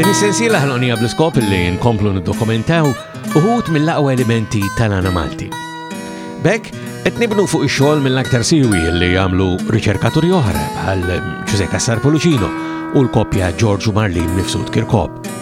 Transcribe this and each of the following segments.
Din is-sensiela ħlonija bl-iskop li nkomplu niddokumentaw uħut mill-aqwa elementi tal-għana Malti. Bek, qed nibnu fuq ix-xogħol mill-aktar siwi li jagħmlu riċerkaturi oħra bħal Ġuże Kassar Polucino u l-koppja Ġorġu Marlin mifsud Kirkop.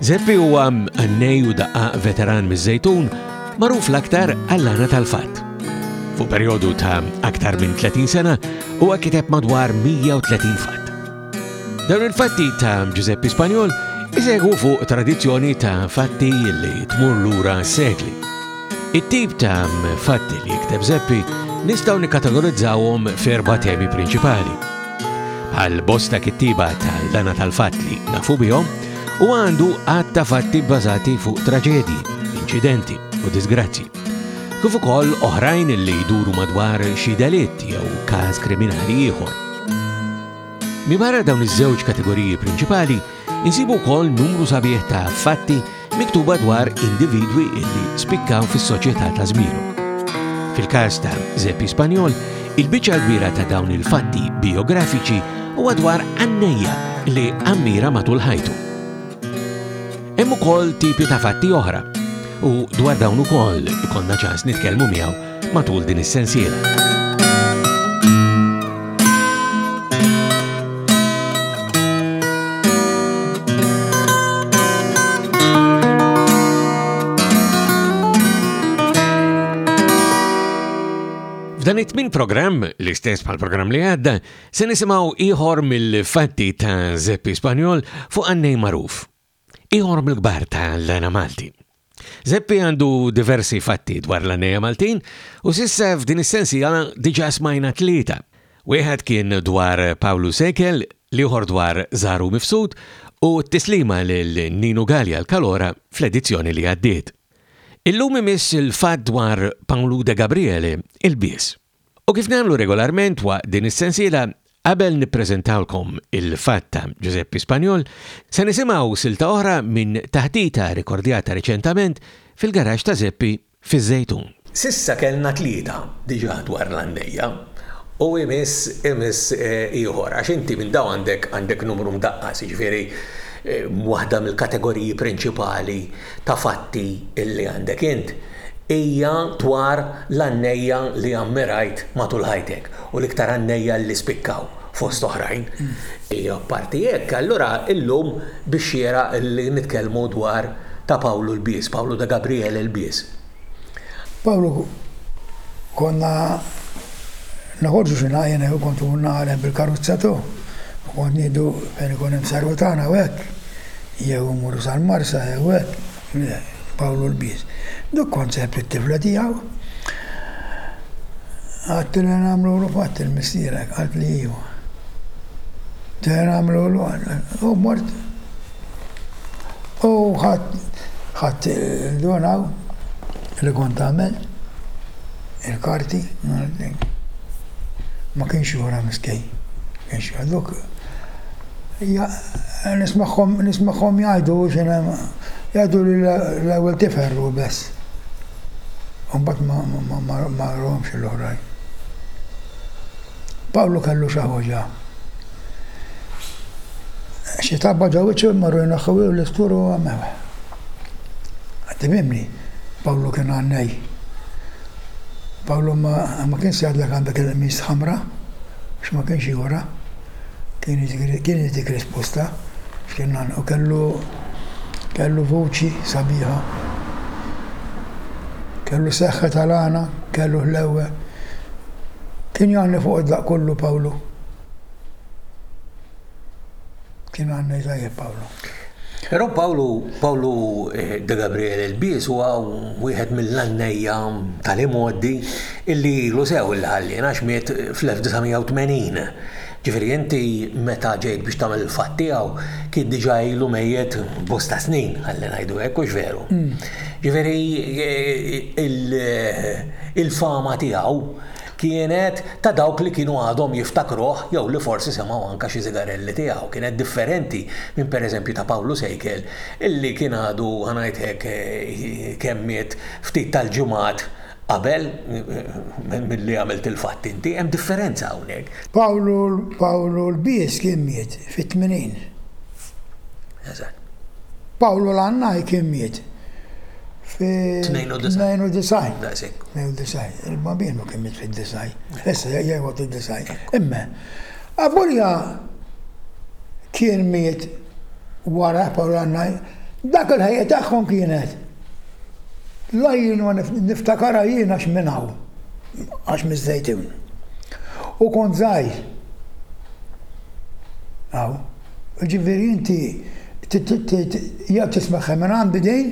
Zeppi huwa għannej u daqqaq veteran miż-Żejtun magħruf l-aktar għall-għana tal-fatt. Fu perjodu ta' aktar minn 30 sena huwa kiteb madwar 130 fatt. Dawn il-fatti ta' Giuseppe Spanjol isegħu fuq tradizzjoni ta' fatti li tmur lura sekli. It-tip ta' fatti li jikteb Zeppi nistgħu nikkategorizzawhom f'erba' temi prinċipali. Bħal bosta kittiba tal-dana tal-fatt li nafu bihom, u għandu għad ta' fatti bbażati fuq traġedji, inċidenti u disgrazzi. Kif ukoll oħrajn li jduru madwar xi delitt jew każ kriminali ieħor. Mibara dawn iż-żewġ kategoriji prinċipali, insibu wkoll numru sabiħ ta' fatti Miktuba dwar individwi illi spikkaw fis-soċjetà ta' żmienu. Fil-każ ta' Zeppi Spanjol, il-biċċa kbira ta' dawn il-fatti biografiċi huwa dwar għannejja li ammira matul ħajtu. Hemm ukoll tipi ta' fatti oħra u dwar dawn ukoll ikollna ċans nitkellmu miegħu matul din is-sensiela. F'dan it-tmin programm, l-istess pal programm li għadda, se nisimaw iħor mill-fatti ta' Zeppi Spanjol fuq għannej maruf. Ieħor mill-kbar tal-lana Malti. Zeppi għandu diversi fatti dwar l-għanneja Maltin u sissa f'din is-sensiela diġa smajna tlieta. Wieħed kien dwar Pawlu Sekel, liħor dwar Zaru Mifsud u t-tislima lil Ninu Gallia l-Kalora fl-edizzjoni li għaddiet. Illum imiss il-fatt dwar Pawlu De Gabriele il-bies. U kif nagħmlu regolarment waqt din is-sensiela, qabel nippreżentawlkom il-fatt ta' Ġużeppi Spanjol, se nisimgħu silta oħra minn taħdita rikordjata riċentament fil-garaxx ta' Żeppi fiż-Żejtun. S'issa kellna tlieta diġà dwar l-għannejja u jmiss imiss ieħor għax inti minn dawn għandek għandek numru mdaqqas, jiġifieri waħda mill-kategoriji prinċipali, ta' fatti li għandek int hija dwar l-għannejja li ammirajt matul ħajtek u l-iktar għannejja li spikkaw, fost oħrajn. Apparti hekk, allura illum bix-xieraq li nitkellmu dwar ta' Pawlu l-Bies, Pawlu de Gabriele l-Bies. Pawlu konna noħorġu xi ngħajja neħu kontu nagħlem bil-karozza to. Kont ngħidu fejn ikun hemm servu tagħna u hekk. Jew mmuru sal-marsa jew hekk. Pawlu l-biż. Duk kont seħb it-tifla tiegħu. Għadt li nagħmlu l fatt il-missierek, għadt li iju. Tena nagħmlu l U mort U ħadt il-dun hawn li kont tagħmel, il-karti, ma kienx jura miskejn. Dawk nismagħhom jgħidu x'inhu hemm, jgħidu li l-ewwel kif għerru u bess. U mbagħad ma għerruhomx l-oħrajn. Pawlu kellu xi ħaġa. Xi tabba ġo wiċċu imma ru jneħħu ilu l-istur u għamew. Għad imimni, Pawlu kien għannej. Pawlu ma kienx jgħidlek għandek il-qmis ħamra, għax ma kienx jura. Kien jitik risposta, x'kien għan, u kellu kellu vuċi sabiħa, kellu seħħa tal-għana, kellu ħlewwe. Kien jgħanni fuq id-daqq kollu Pawlu. Kien għanna jtajjeb Pawlu. Però Pawlu, Pawlu eh, De Gabriele il-Bies huwa wieħed mill-għannejja tal-imoddi illi ilu sew il-ħallien għax miet fl-1980. Ġifieri inti meta ġejt biex tagħmel il-fatt tiegħu kien diġà ilu mejjet bosta snin ħalli ngħidu hekk hux veru. Mm. Ġifieri eh, il-fama tiegħu kienet ta' dawk li kienu għadhom jiftakruh jew li forsi semgħu anke xi żigarelli tiegħu. Kienet differenti minn pereżempju ta' Pawlu Sejkel illi kien għadu, ħa ngħid hekk, kemm miet ftit tal-ġimgħat qabel milli għamilt il-fatt inti. Hemm differenza hawnhekk. Pawlu l-bies kien miet fit-tmenin. Eżatt. Pawlu Lannaj kien miet fi 92. Daqshekk. 92. Il-Bambinu kien miet fid-disgħin. Issa jgħod id-disgħin. Imma avolja kien miet wara Pawlu Lannaj, dak il-ħajja tagħhom kienet l-għajjin u niftakarha jien għax minn hawn, għax miż-Żejtun. U kont żgħir. Hawn. Jiġifieri inti jew tismagħha minn għand bidejn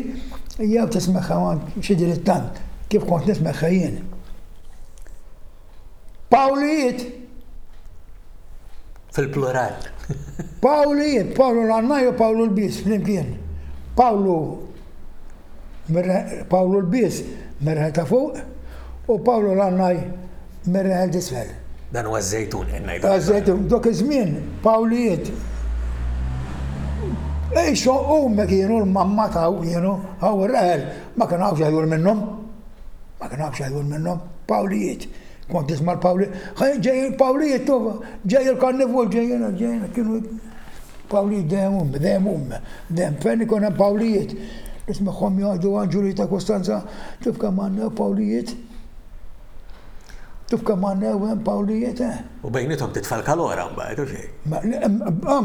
jew tismagħha għand xi dilettant kif kont nismagħha jien. Pawlijiet! Fil-plural. Pawlijiet, Pawlu l-għannaj u Pawlu l-bies flimkien. Pawlu Pawlu l-bies merħa ta' fuq u Pawlu l-għannaj mir-raħel t'isfel. Dan huwa ż-żejtun qed ngħidu. Huwa ż-żejtun. F'dak iż-żmien Pawlijiet qishu huma kienu l-mamma ta' kienu hawn ir-raħel ma kien hawnx għajur minnhom. Ma kien hawnx għajur minnhom. Pawlijiet. Kont tisma' l-Pawli. Ġej il-Pawlijiet tova, ġej il-karnivol ġejjin ġejjin kienu Pawlijiet dejjem huma, dejjem huma. Dejjem fejn ikun hemm Pawlijiet. Nismagħhom jgħidu għal Ġulietta Kostanza kif kemm għandna Pawlijiet. Tuf kemm għandna ewwem Pawlijiet eh? U bejniethom titfalka lora mbagħad u xejn.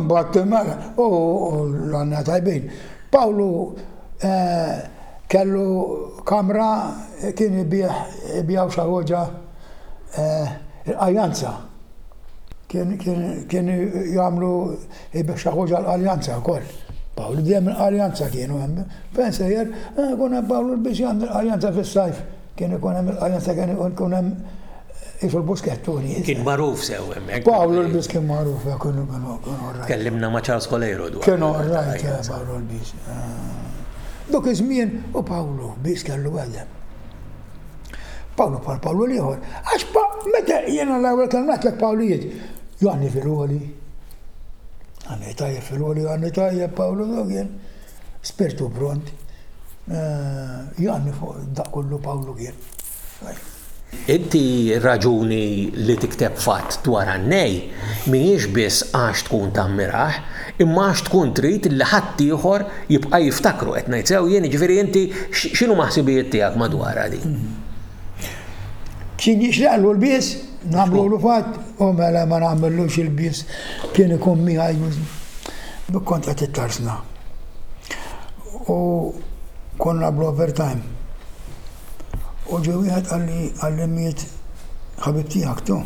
Mbagħad mela, u għandna tajbin. Pawlu kellu kamra kien ibigħ ibigħu xi ħoġa il-qaljanza. Kien kien kien jagħmlu ibigħ xi ħoġa l-qaljanza wkoll. Pawlu dejjem il-qaljanza kienu hemm. Fejn sejjer, ikun hemm Pawlu biex jagħmel qaljanza fis-sajf. Kien ikun hemm il-qajjan sakemm ikun hemm qisu l-buskettur li Kien magħruf sew hemmhekk. Pawlu l-biss kien magħruf hekk kienu kienu kienu all right. Kellimna ma' Charles Coleiro dwar. Kienu all right eh, Pawlu l-biss. Dak iż-żmien u Pawlu biss kellu għallem. Pawlu bħal Pawlu l-ieħor. Għax pa meta jiena l-ewwel kelma ngħidlek Pawlu jgħid, Johanni fil-għoli. Għanni tajjeb fil-għoli, Johanni tajjeb Pawlu dak jien. Spirtu pront, jgħanni fuq dak kollu Pawlu kien. Inti raġuni li tikteb fatt dwar Annej mhijiex biss għax tkun tammirah, imma għax tkun trid li ħaddieħor jibqa' jiftakru, qed ngħid sew jien? Jiġifieri inti x'inhuma ħsibijiet tiegħek madwarha din? X'inhi x'qalu l-bies? Namlulu fatt, u mela ma namillux il-bis, kien ikun miħaj, kont għat it-tarsna. U konna bl-overtime. U ġew jħed għalli għalli miet ħabib tijak tu.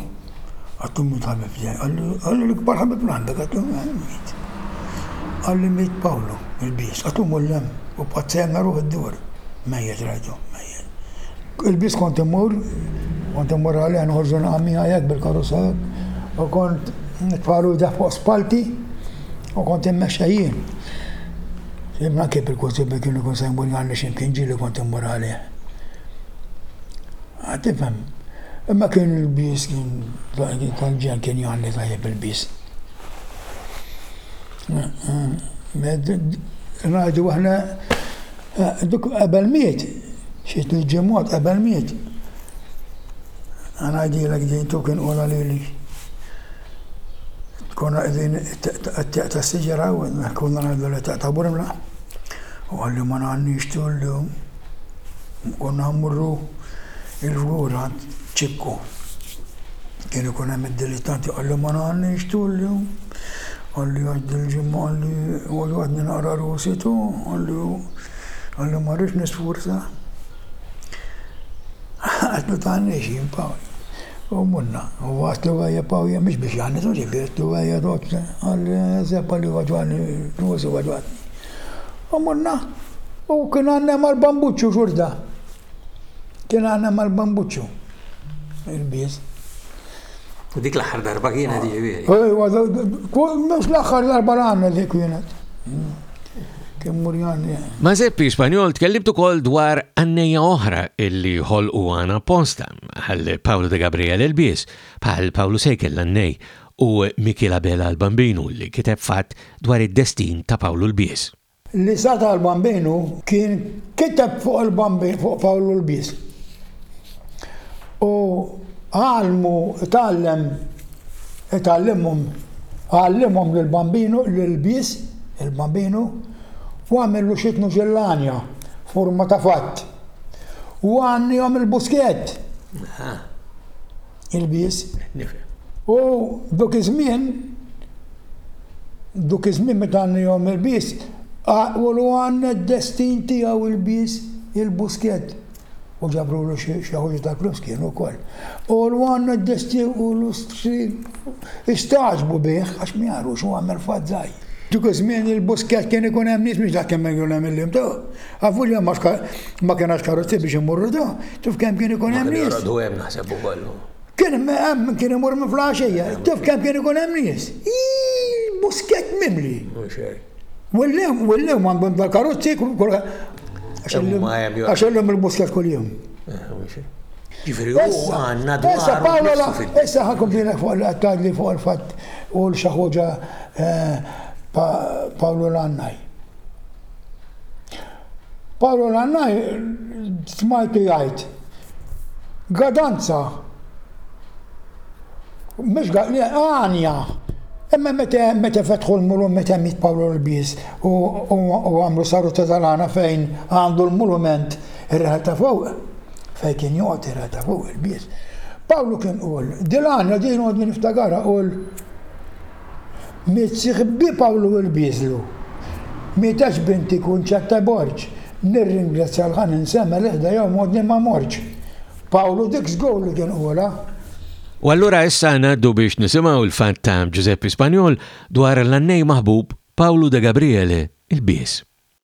Għattu miet ħabib tijak. Għalli l-ikbar ħabib l-għandek, għattu miet. Għalli miet Pawlu, il-bis, għattu mullem, u pazzemna ruħ id-dur. Mejjet rajtu, mejjet. Il-biss kont immur, kont immur għalija nħożu naqamija hekk bil-karusa hekk, u kont nitfalu dah fuq spalti u kont immexxa jien. Jimna kif il-kutib kienu kun sejmu jgħalli ximkien ġili kont immur għalih. Għatifem, imma kien il-bis kien tal-ġen kien jgħalli tajjeb il-bis. Najdu għahna Dak qabel miet, xi tliet ġimgħat qabel miet. Ħa ngħidilek din tu kien qola lili. Konna qegħdin it-teq tas-siġra u konna ngħidu li teq ta' Burmla. U qalli ma ngħandniex tu llum. Konna mmorru il-fgur għand Ċikku. Kien ikun hemm id-dilettanti jqallhom ma nagħlli xtulli, għalli għadd il-ġimgħa għalli għodu għadni naqra rusi tu, għalli għalli ma rridx nisfurza. Għadd ma tagħlniex jien Pawl. U munna, u għadd li għajja Pawl jien mhix biex jgħanni tu ġifi, għadd li għajja dott, għalli għazeb għalli għadu għadni rusi għadu għadni. U munna, u kien għannem għal bambuċċu xurta. Kien għana mal-bambuċċu, il-biż. U dik l-aħħar darba kienet ġifieri. Ejwa, mhux l-aħħar darba għandna dik kienet. Kemm murjani. Ma' Zeppi Spanjol tkellimt ukoll dwar għannejja oħra illi ħolqu għana posta għal Pawlu de Gabriel il-bies, bħal Pawlu Sejkel l-annej u Mikiel Abela l-Bambinu li kiteb fatt dwar id-destin ta' Pawlu l-bies. li sata' l-Bambinu kien kiteb fuq il-Bambin, fuq Pawlu l-Bies. U għallmu, tgħallem, tgħallimhom, għallimhom lill-Bambinu, lill-Bies, il-Bambinu, u għamillu xi tnuġil lanja, furma ta' fatt. U għannihom il-buskett. Ilbies. U f'dok iż-żmien, f'dok iż-żmien meta għannihom ilbies, għaqulu għanna d-destin tiegħu ilbies il-buskett. U ġabrulu xi ħuġġi tal-flus kienu wkoll. Għaqulu għanna d-destin u l-ustri istagħġbu bih għax ma jagħrfux u għamel fatt żgħir. F'dok iż-żmien il-buskett kien ikun hemm nies mhux daqskemm ma jkun hemm illum. Avolja ma ma kien għax karozzi biex imorru da, tuf kemm kien ikun hemm nies. Jorqdu hemm naħseb ukoll. Kien hemm min kien imur minn flaxija, tuf kemm kien ikun hemm nies. Buskett mimli. Willew, willew m'għandhom dal-karozzi kull għax illum il-buskett kuljum. Ġifieri huwa għandna dwar. Issa Paolo la, issa ħakum kienek fuq l-attadli fuq il-fatt u l-xaħuġa Paolo Lannaj. Pawlu Rannaj smajtu jgħid gadanza mhux għanja. Imma meta meta fetħu l-mulum meta miet Pawlu l-Qbiż u għamlu saru ta' Dalgħana fejn għandu l-mulument ir-raħal ta' fuq, fejn kien joqgħod ir-raħal ta' fuq il-Qbiż. Pawlu kien qul, Dilgħana din għodni niftakarha qul Mizzi ħbib Pawlu il Biżlu. Mietx binti Kunċetta Borg. Nirringrazzja l Ħanin Sema li ħdejja u modni ma mortx. Pawlu dik żgur li tinqula. U allura issa ngħaddu biex nisimgħu l-fatt ta' Ġużeppi Spanjol dwar l-għannej maħbub Pawlu De Gabriele il Bies.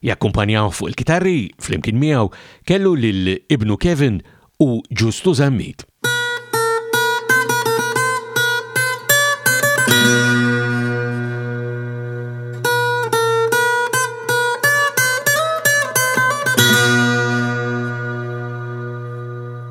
Jakkumpanjawh fuq il-kitarri, flimkien miegħu, kellu lil ibnu Kevin u Ġustu Zammit.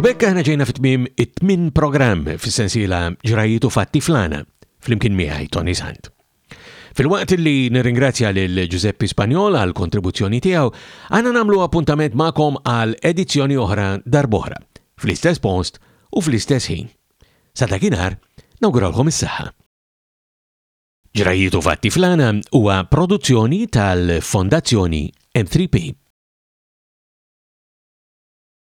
U bekk aħna ġejna fit-tmim it-tmin programm fis-sensiela ġrajitu fatti flana flimkien miegħi Tony Sant. Filwaqt li nirringrazzja lil Ġużeppi Spanjol għall-kontribuzzjoni tiegħu, aħna nagħmlu appuntament magħkom għal edizzjoni oħra darb'oħra, fl-istess post u fl-istess ħin. Sa dakinhar, nawguralkom is-saħħa. Ġrajjiet u Fatti fl-Għana huwa produzzjoni tal-Fondazzjoni M3P.